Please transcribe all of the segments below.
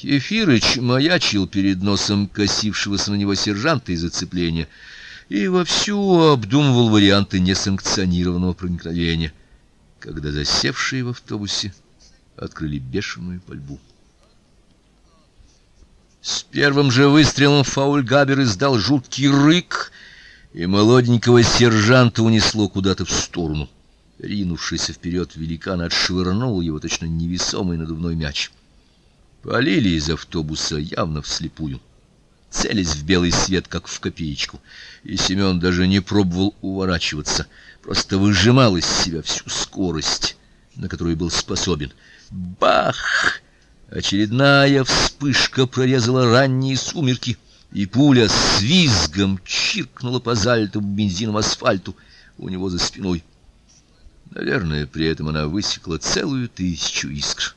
Кефирыч маячил перед носом косившегося на него сержанта из зацепления и вовсю обдумывал варианты несанкционированного проникновения, когда засевшие в автобусе открыли бешеную пальбу. С первым же выстрелом Фаульгабер издал жуткий рык, и молоденького сержанта унесло куда-то в сторону. Ринувшийся вперед великан отшвырнул его точно невесомый надувной мяч. Полили из автобуса явно вслепую, целясь в белый свет, как в копеечку. И Семен даже не пробовал уворачиваться, просто выжимал из себя всю скорость, на которую был способен. Бах! Очередная вспышка прорезала ранние сумерки, и пуля с визгом чиркнула по залитому бензином асфальту у него за спиной. Наверное, при этом она высекла целую тысячу искр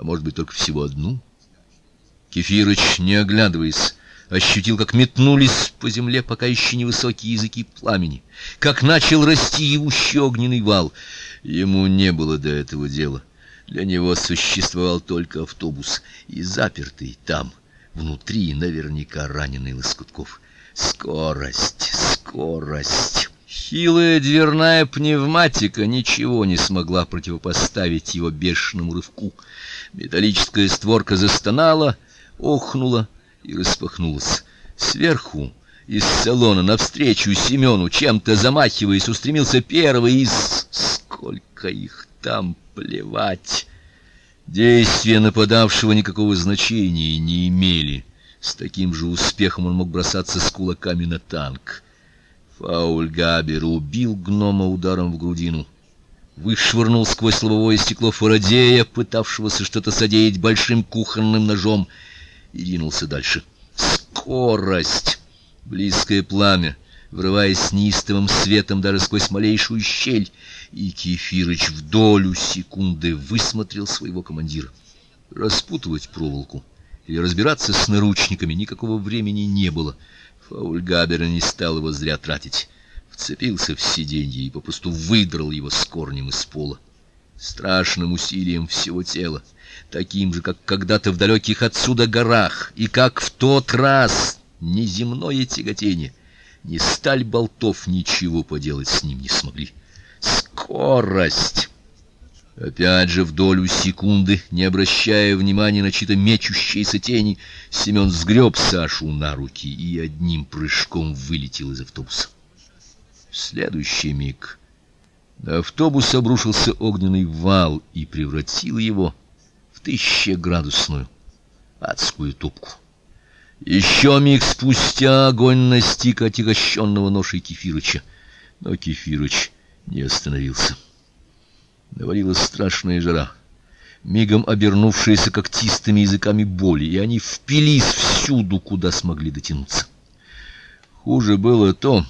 а может быть, только всего одну. Кефирыч, не оглядываясь, ощутил, как метнулись по земле пока еще невысокие языки пламени, как начал расти ивущий огненный вал. Ему не было до этого дела. Для него существовал только автобус, и запертый там, внутри, наверняка раненый Лоскутков. Скорость, скорость. Хилая дверная пневматика ничего не смогла противопоставить его бешеному рывку. Металлическая створка застонала, охнула и распахнулась. Сверху из салона навстречу Семену, чем-то замахиваясь, устремился первый из... Сколько их там, плевать! Действия нападавшего никакого значения не имели. С таким же успехом он мог бросаться с кулаками на танк. Фауль Габер убил гнома ударом в грудину вышвырнул сквозь лобовое стекло Фарадея, пытавшегося что-то содеять большим кухонным ножом, и ринулся дальше. Скорость! Близкое пламя, врываясь с неистовым светом даже сквозь малейшую щель, и Кефирыч в долю секунды высмотрел своего командира. Распутывать проволоку или разбираться с наручниками никакого времени не было. Фаульгабера не стал его зря тратить вцепился в сиденье и попросту выдрал его с корнем из пола. Страшным усилием всего тела, таким же, как когда-то в далеких отсюда горах, и как в тот раз неземное тяготение, ни сталь болтов ничего поделать с ним не смогли. Скорость! Опять же в долю секунды, не обращая внимания на чьи-то мечущиеся тени, Семен сгреб Сашу на руки и одним прыжком вылетел из автобуса. В следующий миг на автобус обрушился огненный вал и превратил его в тысячеградусную адскую топку. Еще миг спустя огонь настиг отягощенного ношей Кефирыча, но Кефирыч не остановился. Навалилась страшная жара, мигом обернувшаяся когтистыми языками боли, и они впились всюду, куда смогли дотянуться. Хуже было то,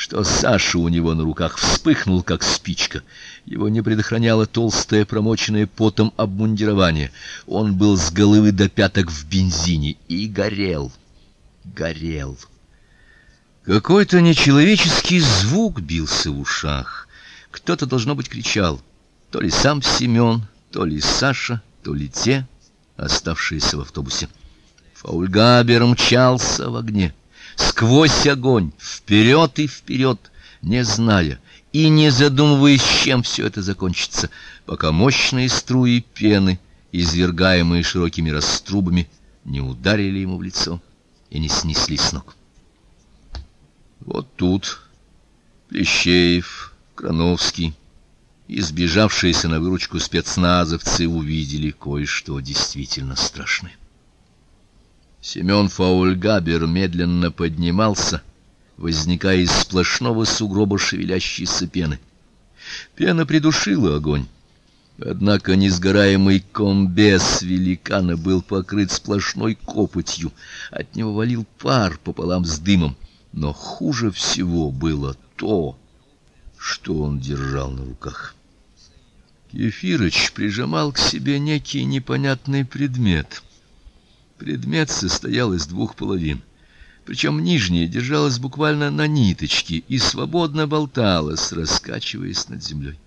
что Саша у него на руках вспыхнул, как спичка. Его не предохраняло толстое, промоченное потом обмундирование. Он был с головы до пяток в бензине и горел, горел. Какой-то нечеловеческий звук бился в ушах. Кто-то, должно быть, кричал. То ли сам Семен, то ли Саша, то ли те, оставшиеся в автобусе. Фаульгабер мчался в огне сквозь огонь, вперед и вперед, не зная и не задумываясь, чем все это закончится, пока мощные струи пены, извергаемые широкими раструбами, не ударили ему в лицо и не снесли с ног. Вот тут Плещеев, Крановский и сбежавшиеся на выручку спецназовцы увидели кое-что действительно страшное. Семен Фаульгабер медленно поднимался, возникая из сплошного сугроба шевелящейся пены. Пена придушила огонь. Однако несгораемый комбез великана был покрыт сплошной копотью, от него валил пар пополам с дымом, но хуже всего было то, что он держал на руках. Кефирыч прижимал к себе некий непонятный предмет — Предмет состоял из двух половин. Причем нижняя держалась буквально на ниточке и свободно болталась, раскачиваясь над землей.